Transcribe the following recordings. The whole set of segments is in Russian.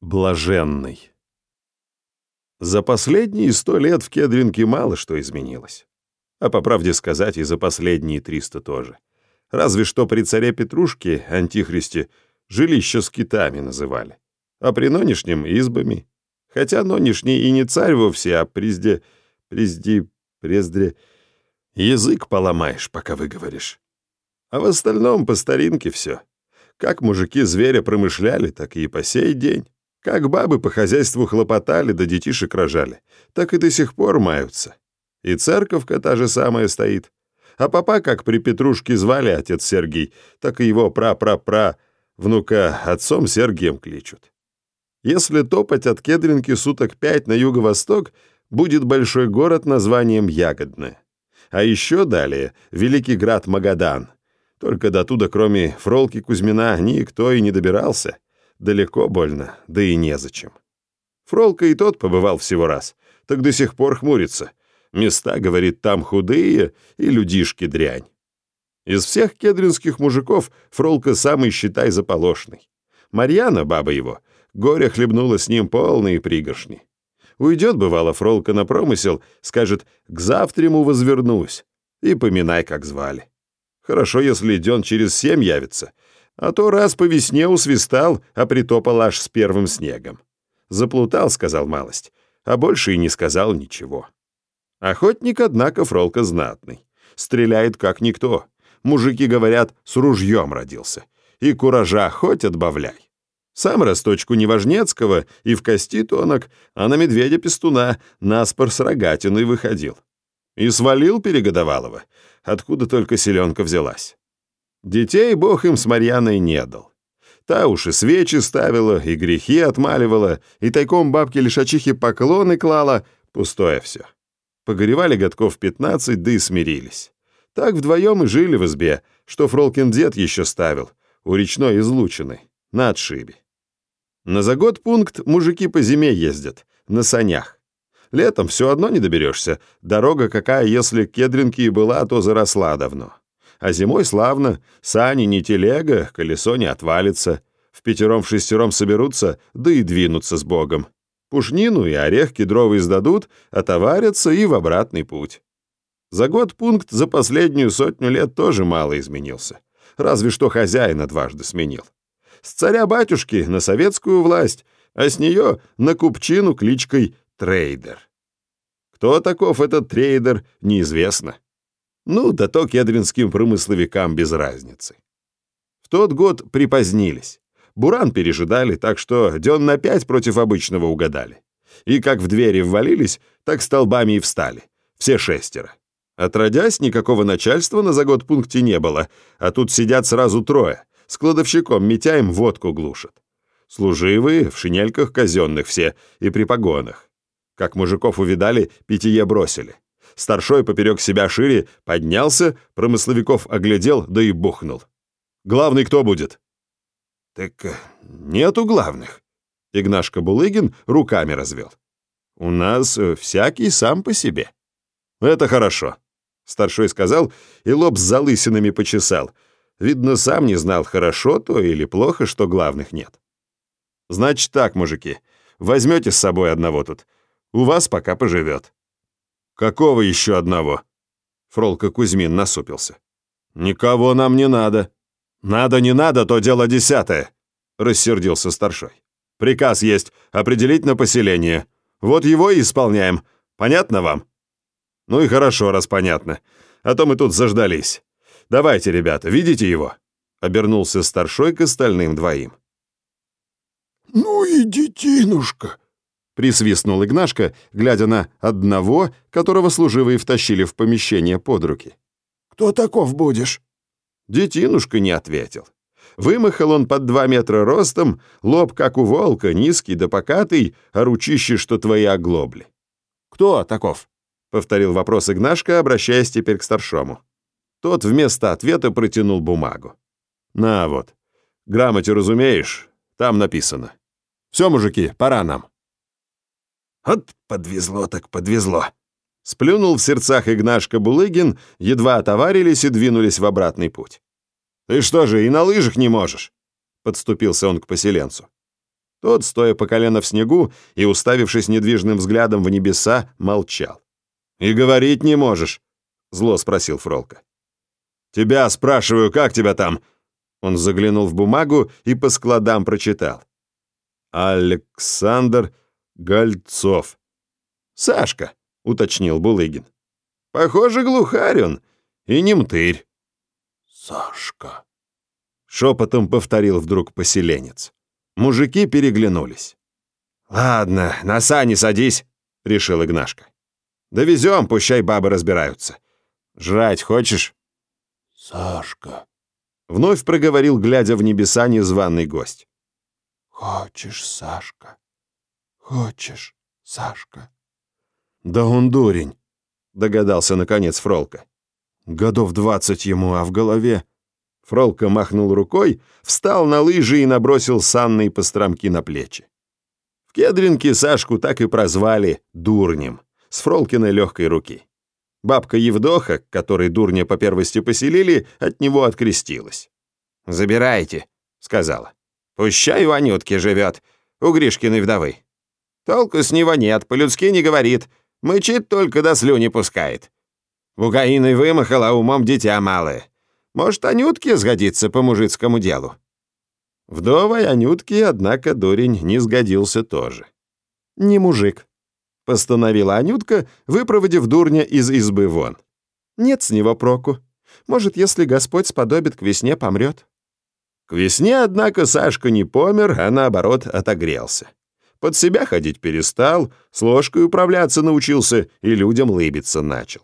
Блаженный. За последние сто лет в Кедринке мало что изменилось. А по правде сказать, и за последние триста тоже. Разве что при царе Петрушке, антихристе, жилища с китами называли. А при нынешнем — избами. Хотя нынешний и не царь вовсе, а призде... призди... прездре... Язык поломаешь, пока выговоришь. А в остальном по старинке все. Как мужики зверя промышляли, так и по сей день. Как бабы по хозяйству хлопотали, да детишек рожали, так и до сих пор маются. И церковка та же самая стоит. А папа, как при Петрушке звали отец Сергий, так и его пра-пра-пра внука отцом Сергием кличут. Если топать от Кедринки суток пять на юго-восток, будет большой город названием Ягодное. А еще далее — Великий град Магадан. Только до туда, кроме Фролки Кузьмина, никто и не добирался — Далеко больно, да и незачем. Фролка и тот побывал всего раз, так до сих пор хмурится. Места, говорит, там худые и людишки дрянь. Из всех кедринских мужиков Фролка самый, считай, заполошный. Марьяна, баба его, горе хлебнула с ним полные пригоршни. Уйдет, бывало, Фролка на промысел, скажет «к завтраму возвернусь» и поминай, как звали. Хорошо, если Ден через семь явится, а то раз по весне усвистал, а притопал аж с первым снегом. Заплутал, сказал малость, а больше и не сказал ничего. Охотник, однако, фролка знатный. Стреляет как никто. Мужики говорят, с ружьем родился. И куража хоть отбавляй. Сам росточку Неважнецкого и в кости тонок, а на медведя-пестуна наспор с рогатиной выходил. И свалил Перегодовалова, откуда только селенка взялась. Детей Бог им с Марьяной не дал. Та уж и свечи ставила, и грехи отмаливала, и тайком бабке лишачихе поклоны клала, пустое все. Погоревали годков пятнадцать, да и смирились. Так вдвоем и жили в избе, что Фролкин дед еще ставил, у речной излучины, на отшибе. На загод пункт мужики по зиме ездят, на санях. Летом все одно не доберешься, дорога какая, если кедринки и была, то заросла давно. А зимой славно, сани не телега, колесо не отвалится. В пятером-шестером соберутся, да и двинутся с Богом. Пушнину и орех кедровый сдадут, отоварятся и в обратный путь. За год пункт за последнюю сотню лет тоже мало изменился. Разве что хозяина дважды сменил. С царя-батюшки на советскую власть, а с нее на купчину кличкой Трейдер. Кто таков этот Трейдер, неизвестно. Ну, да то кедринским промысловикам без разницы. В тот год припозднились. Буран пережидали, так что дён на пять против обычного угадали. И как в двери ввалились, так столбами и встали. Все шестеро. Отродясь, никакого начальства на заготпункте не было, а тут сидят сразу трое. С кладовщиком Митяем водку глушат. Служивые, в шинельках казенных все и при погонах. Как мужиков увидали, питье бросили. Старшой поперек себя шире поднялся, промысловиков оглядел, да и бухнул. «Главный кто будет?» «Так э, нету главных». Игнашка Булыгин руками развел. «У нас э, всякий сам по себе». «Это хорошо», — старшой сказал и лоб с залысинами почесал. Видно, сам не знал, хорошо то или плохо, что главных нет. «Значит так, мужики, возьмете с собой одного тут. У вас пока поживет». «Какого еще одного?» Фролка Кузьмин насупился. «Никого нам не надо». «Надо, не надо, то дело десятое», — рассердился старшой. «Приказ есть определить на поселение. Вот его и исполняем. Понятно вам?» «Ну и хорошо, раз понятно. А то мы тут заждались. Давайте, ребята, видите его?» Обернулся старшой к остальным двоим. «Ну и детинушка!» Присвистнул Игнашка, глядя на одного, которого служивые втащили в помещение под руки. «Кто таков будешь?» Детинушка не ответил. Вымахал он под два метра ростом, лоб, как у волка, низкий да покатый, а ручище, что твои оглобли. «Кто таков?» — повторил вопрос Игнашка, обращаясь теперь к старшому. Тот вместо ответа протянул бумагу. «На вот. Грамоте разумеешь? Там написано. Все, мужики, пора нам». «От подвезло так подвезло!» Сплюнул в сердцах Игнашка Булыгин, едва отоварились и двинулись в обратный путь. «Ты что же, и на лыжах не можешь?» Подступился он к поселенцу. Тот, стоя по колено в снегу и уставившись недвижным взглядом в небеса, молчал. «И говорить не можешь?» — зло спросил Фролка. «Тебя спрашиваю, как тебя там?» Он заглянул в бумагу и по складам прочитал. «Александр Гольцов». «Сашка», — уточнил Булыгин. «Похоже, глухарь он и не мтырь». «Сашка», — шепотом повторил вдруг поселенец. Мужики переглянулись. «Ладно, на сани садись», — решил Игнашка. «Довезем, пущай бабы разбираются. Жрать хочешь?» «Сашка», — вновь проговорил, глядя в небеса, незваный гость. «Хочешь, Сашка? Хочешь, Сашка?» «Да он дурень», — догадался, наконец, Фролка. «Годов двадцать ему, а в голове...» Фролка махнул рукой, встал на лыжи и набросил санные постромки на плечи. В Кедринке Сашку так и прозвали «дурнем» с Фролкиной легкой руки. Бабка Евдоха, которой дурня по первости поселили, от него открестилась. «Забирайте», — сказала. «Пущай у Анютки живет, у Гришкиной вдовы. Толку с него нет, по-людски не говорит, мычит только до слюни пускает. Бугаиной вымахала, умом дитя малое. Может, Анютке сгодится по мужицкому делу?» Вдовой Анютке, однако, дурень не сгодился тоже. «Не мужик», — постановила Анютка, выпроводив дурня из избы вон. «Нет с него проку. Может, если Господь сподобит, к весне помрет». К весне, однако, Сашка не помер, а наоборот отогрелся. Под себя ходить перестал, с ложкой управляться научился и людям лыбиться начал.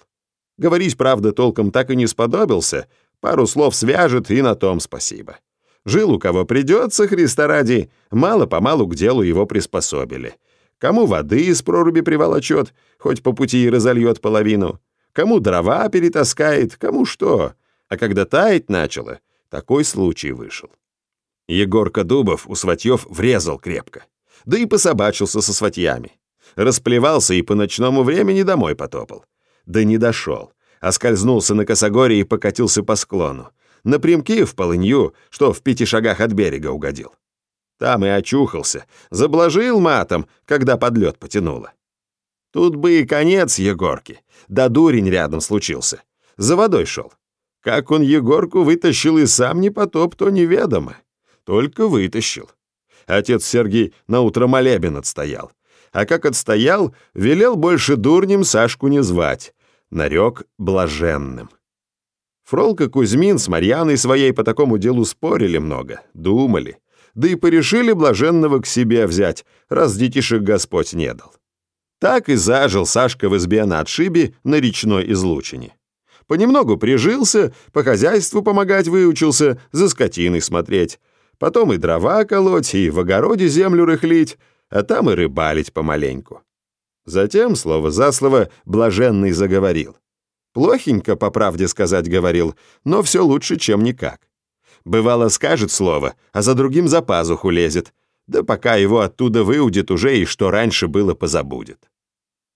Говорить, правда, толком так и не сподобился, пару слов свяжет, и на том спасибо. Жил у кого придется, Христа ради, мало-помалу к делу его приспособили. Кому воды из проруби приволочет, хоть по пути и разольет половину, кому дрова перетаскает, кому что. А когда таять начало, такой случай вышел. Егорка Дубов у сватьев врезал крепко, да и пособачился со сватьями. Расплевался и по ночному времени домой потопал. Да не дошел, а скользнулся на косогоре и покатился по склону. Напрямки в полынью, что в пяти шагах от берега угодил. Там и очухался, заблажил матом, когда под лед потянуло. Тут бы и конец Егорки, да дурень рядом случился. За водой шел. Как он Егорку вытащил и сам не потоп, то неведомо. Только вытащил. Отец Сергей наутро молебен отстоял. А как отстоял, велел больше дурнем Сашку не звать. Нарек блаженным. Фролка Кузьмин с Марьяной своей по такому делу спорили много, думали. Да и порешили блаженного к себе взять, раз детишек Господь не дал. Так и зажил Сашка в избе на отшибе на речной излучине. Понемногу прижился, по хозяйству помогать выучился, за скотиной смотреть. Потом и дрова колоть, и в огороде землю рыхлить, а там и рыбалить помаленьку. Затем, слово за слово, блаженный заговорил. Плохенько, по правде сказать, говорил, но все лучше, чем никак. Бывало, скажет слово, а за другим за пазуху лезет, да пока его оттуда выудит уже и что раньше было позабудет.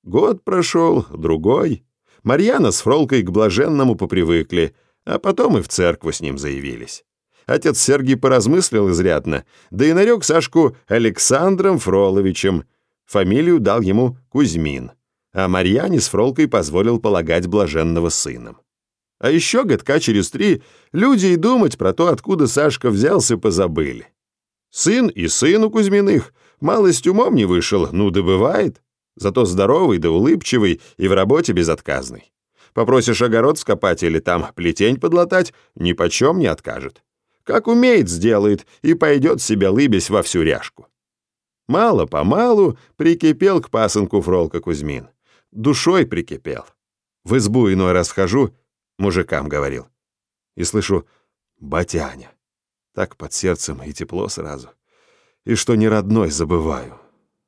Год прошел, другой. Марьяна с Фролкой к блаженному попривыкли, а потом и в церкву с ним заявились. Отец Сергий поразмыслил изрядно, да и нарек Сашку Александром Фроловичем. Фамилию дал ему Кузьмин, а Марьяне с Фролкой позволил полагать блаженного сыном. А еще годка через три люди и думать про то, откуда Сашка взялся, позабыли. Сын и сын у Кузьминых, малость умом не вышел, ну да бывает зато здоровый да улыбчивый и в работе безотказный. Попросишь огород скопать или там плетень подлатать, ни почем не откажет. Как умеет, сделает и пойдет себе лыбясь во всю ряжку. Мало-помалу прикипел к пасынку Фролка Кузьмин. Душой прикипел. В избу иной раз вхожу, мужикам говорил, и слышу «батяня». Так под сердцем и тепло сразу. И что не родной забываю.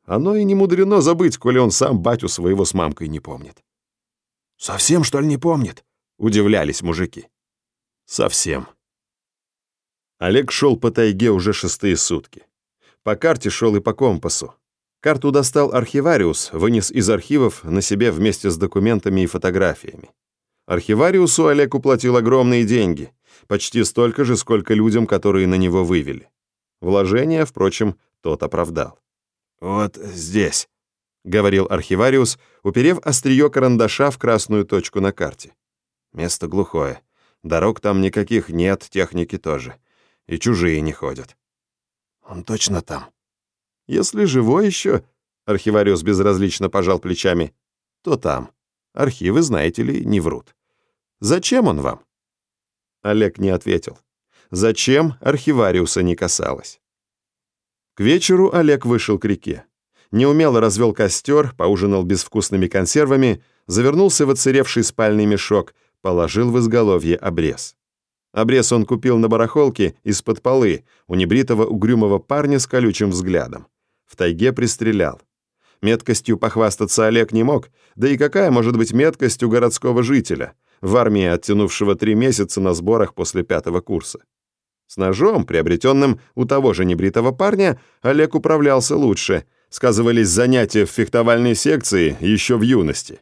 Оно и не мудрено забыть, коли он сам батю своего с мамкой не помнит. «Совсем, что ли, не помнит?» — удивлялись мужики. «Совсем». Олег шел по тайге уже шестые сутки. По карте шел и по компасу. Карту достал архивариус, вынес из архивов на себе вместе с документами и фотографиями. Архивариусу Олег уплатил огромные деньги, почти столько же, сколько людям, которые на него вывели. Вложение, впрочем, Тот оправдал. «Вот здесь», — говорил архивариус, уперев острие карандаша в красную точку на карте. «Место глухое. Дорог там никаких нет, техники тоже. И чужие не ходят». «Он точно там?» «Если живой еще», — архивариус безразлично пожал плечами, — «то там. Архивы, знаете ли, не врут. Зачем он вам?» Олег не ответил. Зачем, архивариуса не касалось. К вечеру Олег вышел к реке. Неумело развел костер, поужинал безвкусными консервами, завернулся в оцаревший спальный мешок, положил в изголовье обрез. Обрез он купил на барахолке из-под полы у небритого угрюмого парня с колючим взглядом. В тайге пристрелял. Меткостью похвастаться Олег не мог, да и какая может быть меткость у городского жителя, в армии оттянувшего три месяца на сборах после пятого курса. С ножом, приобретенным у того же небритого парня, Олег управлялся лучше, сказывались занятия в фехтовальной секции еще в юности.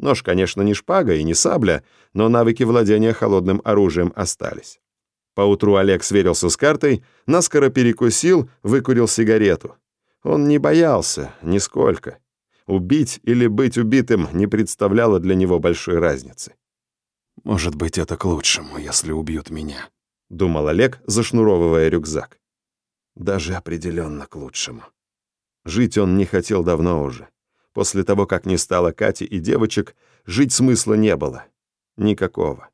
Нож, конечно, не шпага и не сабля, но навыки владения холодным оружием остались. Поутру Олег сверился с картой, наскоро перекусил, выкурил сигарету. Он не боялся, нисколько. Убить или быть убитым не представляло для него большой разницы. «Может быть, это к лучшему, если убьют меня», — думал Олег, зашнуровывая рюкзак. Даже определенно к лучшему. Жить он не хотел давно уже. После того, как не стало Кати и девочек, жить смысла не было. Никакого.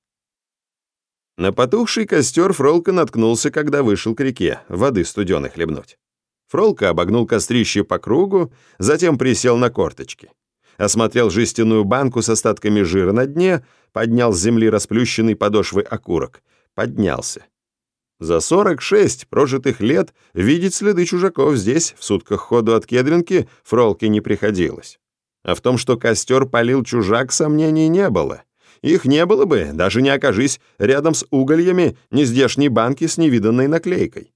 На потухший костер Фролка наткнулся, когда вышел к реке, воды студеной хлебнуть. Фролка обогнул кострище по кругу, затем присел на корточки. Осмотрел жестяную банку с остатками жира на дне, поднял с земли расплющенный подошвой окурок. Поднялся. За 46 прожитых лет видеть следы чужаков здесь, в сутках ходу от Кедринки, Фролке не приходилось. А в том, что костер палил чужак, сомнений не было. Их не было бы, даже не окажись рядом с угольями нездешней банки с невиданной наклейкой.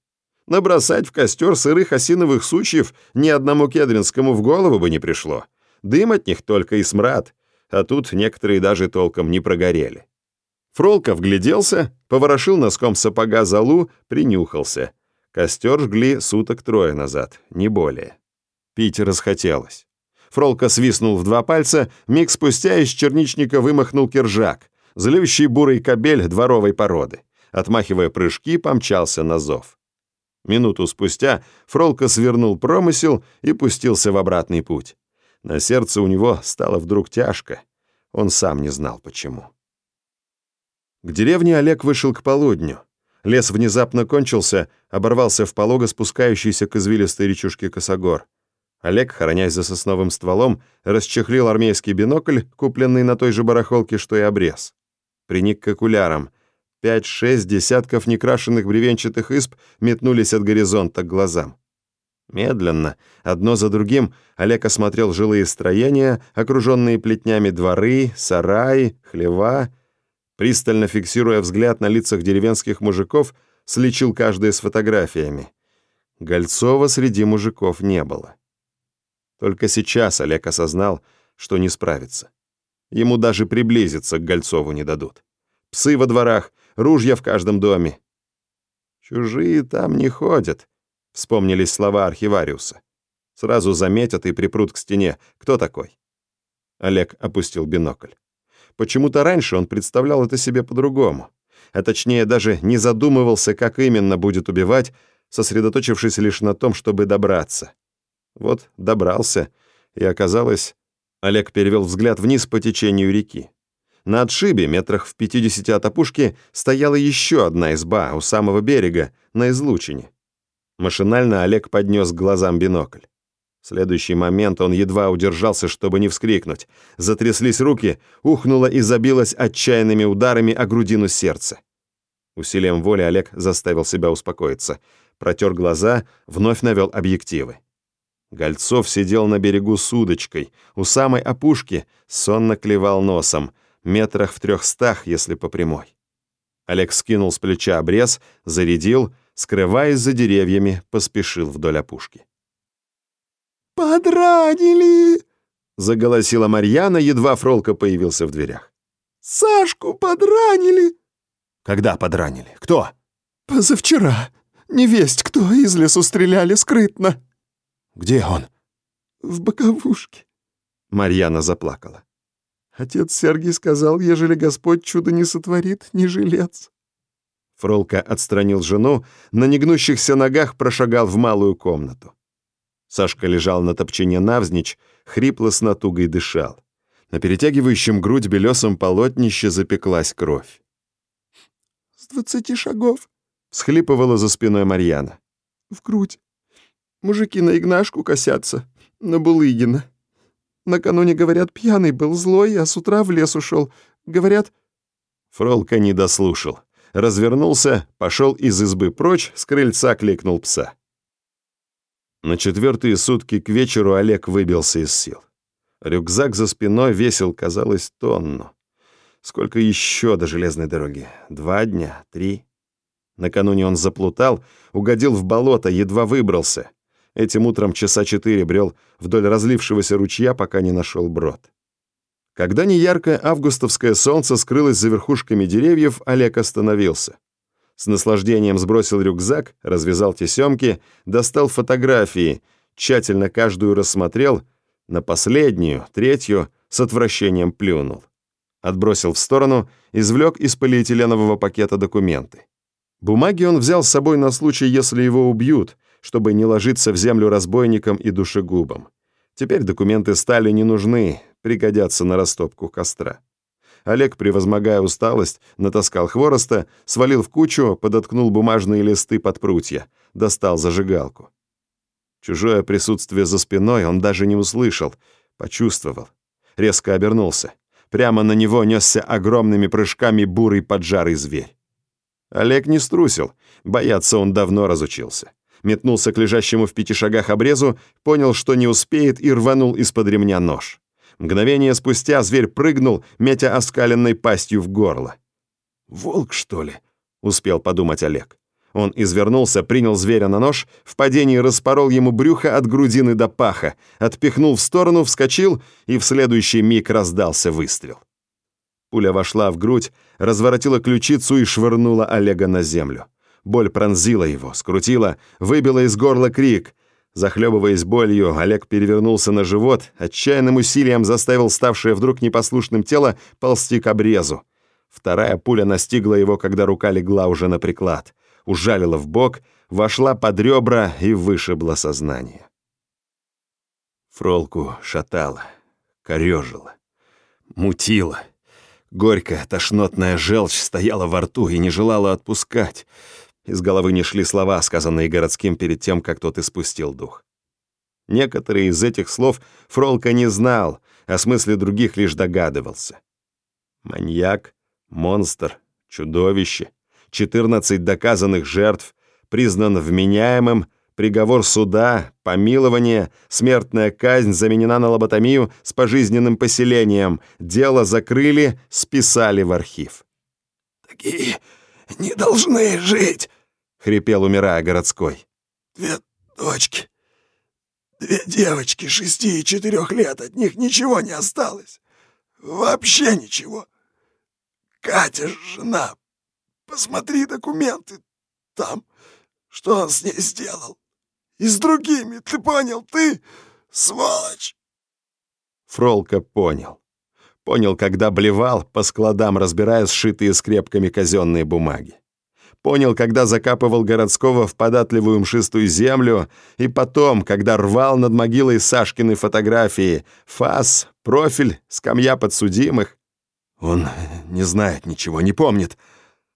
Набросать в костер сырых осиновых сучьев ни одному кедринскому в голову бы не пришло. Дым от них только и смрад, а тут некоторые даже толком не прогорели. Фролка вгляделся, поворошил носком сапога залу, принюхался. Костер жгли суток трое назад, не более. Пить расхотелось. Фролка свистнул в два пальца, миг спустя из черничника вымахнул киржак, злющий бурый кобель дворовой породы. Отмахивая прыжки, помчался на зов. Минуту спустя Фролка свернул промысел и пустился в обратный путь. На сердце у него стало вдруг тяжко. Он сам не знал, почему. К деревне Олег вышел к полудню. Лес внезапно кончился, оборвался в полого спускающийся к извилистой речушке Косогор. Олег, хоронясь за сосновым стволом, расчехлил армейский бинокль, купленный на той же барахолке, что и обрез. Приник к окулярам — Пять-шесть десятков некрашенных бревенчатых изб метнулись от горизонта к глазам. Медленно, одно за другим, Олег осмотрел жилые строения, окруженные плетнями дворы, сараи, хлева. Пристально фиксируя взгляд на лицах деревенских мужиков, сличил каждое с фотографиями. Гольцова среди мужиков не было. Только сейчас Олег осознал, что не справится. Ему даже приблизиться к Гольцову не дадут. Псы во дворах, ружья в каждом доме. «Чужие там не ходят», — вспомнились слова архивариуса. «Сразу заметят и припрут к стене. Кто такой?» Олег опустил бинокль. Почему-то раньше он представлял это себе по-другому. А точнее, даже не задумывался, как именно будет убивать, сосредоточившись лишь на том, чтобы добраться. Вот добрался, и оказалось... Олег перевел взгляд вниз по течению реки. На отшибе, метрах в 50 от опушки, стояла еще одна изба у самого берега, на излучине. Машинально Олег поднес к глазам бинокль. В следующий момент он едва удержался, чтобы не вскрикнуть. Затряслись руки, ухнуло и забилось отчаянными ударами о грудину сердца. Усилием воли Олег заставил себя успокоиться. Протер глаза, вновь навел объективы. Гольцов сидел на берегу с удочкой, у самой опушки, сонно клевал носом, метрах в трехстах, если по прямой. Олег скинул с плеча обрез, зарядил, скрываясь за деревьями, поспешил вдоль опушки. «Подранили!» — заголосила Марьяна, едва Фролка появился в дверях. «Сашку подранили!» «Когда подранили? Кто?» «Позавчера. Невесть, кто из лесу стреляли скрытно». Где он?» «В боковушке». Марьяна заплакала. Отец Сергий сказал, ежели Господь чудо не сотворит, не жилец. Фролка отстранил жену, на негнущихся ногах прошагал в малую комнату. Сашка лежал на топчине навзничь, хрипло с натугой дышал. На перетягивающем грудь белесом полотнище запеклась кровь. «С двадцати шагов», — всхлипывала за спиной Марьяна. «В грудь. Мужики на Игнашку косятся, на Булыгина. Накануне, говорят, пьяный был злой, а с утра в лес ушел. Говорят...» Фролка не дослушал развернулся, пошел из избы прочь, с крыльца кликнул пса. На четвертые сутки к вечеру Олег выбился из сил. Рюкзак за спиной весил, казалось, тонну. Сколько еще до железной дороги? Два дня? Три? Накануне он заплутал, угодил в болото, едва выбрался. Этим утром часа четыре брел вдоль разлившегося ручья, пока не нашел брод. Когда неяркое августовское солнце скрылось за верхушками деревьев, Олег остановился. С наслаждением сбросил рюкзак, развязал тесемки, достал фотографии, тщательно каждую рассмотрел, на последнюю, третью, с отвращением плюнул. Отбросил в сторону, извлек из полиэтиленового пакета документы. Бумаги он взял с собой на случай, если его убьют, чтобы не ложиться в землю разбойникам и душегубам. Теперь документы стали не нужны, пригодятся на растопку костра. Олег, превозмогая усталость, натаскал хвороста, свалил в кучу, подоткнул бумажные листы под прутья, достал зажигалку. Чужое присутствие за спиной он даже не услышал, почувствовал. Резко обернулся. Прямо на него несся огромными прыжками бурый поджарый зверь. Олег не струсил, бояться он давно разучился. Метнулся к лежащему в пяти шагах обрезу, понял, что не успеет, и рванул из-под ремня нож. Мгновение спустя зверь прыгнул, метя оскаленной пастью в горло. «Волк, что ли?» — успел подумать Олег. Он извернулся, принял зверя на нож, в падении распорол ему брюхо от грудины до паха, отпихнул в сторону, вскочил, и в следующий миг раздался выстрел. Пуля вошла в грудь, разворотила ключицу и швырнула Олега на землю. Боль пронзила его, скрутила, выбила из горла крик. Захлебываясь болью, Олег перевернулся на живот, отчаянным усилием заставил ставшее вдруг непослушным тело ползти к обрезу. Вторая пуля настигла его, когда рука легла уже на приклад, ужалила в бок, вошла под ребра и вышибла сознание. Фролку шатала, корежила, мутила. Горькая, тошнотная желчь стояла во рту и не желала отпускать. Из головы не шли слова, сказанные городским перед тем, как тот испустил дух. Некоторые из этих слов Фролка не знал, о смысле других лишь догадывался. Маньяк, монстр, чудовище, 14 доказанных жертв, признан вменяемым, приговор суда, помилование, смертная казнь заменена на лоботомию с пожизненным поселением, дело закрыли, списали в архив. «Такие не должны жить!» — хрипел, умирая городской. «Две дочки, две девочки шести и четырех лет, от них ничего не осталось. Вообще ничего. Катя, жена, посмотри документы там, что он с ней сделал. И с другими, ты понял, ты сволочь!» Фролка понял. Понял, когда блевал, по складам разбирая сшитые скрепками казенные бумаги. Понял, когда закапывал городского в податливую мшистую землю, и потом, когда рвал над могилой Сашкины фотографии, фас, профиль, скамья подсудимых. Он не знает ничего, не помнит.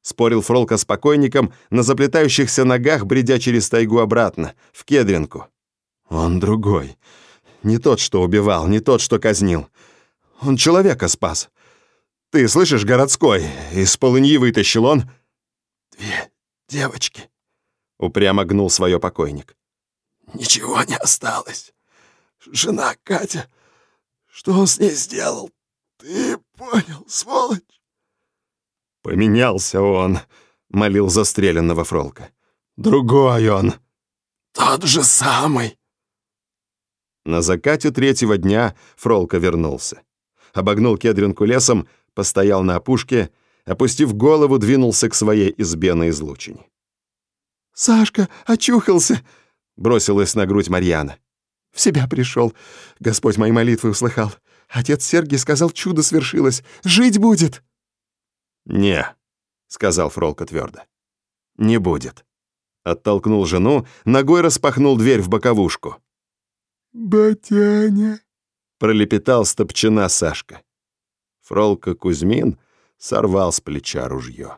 Спорил Фролка с покойником, на заплетающихся ногах, бредя через тайгу обратно, в Кедринку. Он другой. Не тот, что убивал, не тот, что казнил. Он человека спас. Ты слышишь, городской, из полыньи вытащил он...» «Две девочки», — упрямо гнул свое покойник. «Ничего не осталось. Жена Катя, что он с ней сделал? Ты понял, сволочь?» «Поменялся он», — молил застреленного Фролка. «Другой он». «Тот же самый». На закате третьего дня Фролка вернулся обогнул кедринку лесом, постоял на опушке, опустив голову, двинулся к своей избе на излучине. «Сашка очухался!» — бросилась на грудь Марьяна. В себя пришел. Господь мои молитвы услыхал. Отец Сергий сказал, чудо свершилось. Жить будет!» «Не», — сказал Фролка твердо. «Не будет». Оттолкнул жену, ногой распахнул дверь в боковушку. «Батяня!» — пролепетал стопчина Сашка. Фролка Кузьмин сорвал с плеча ружье.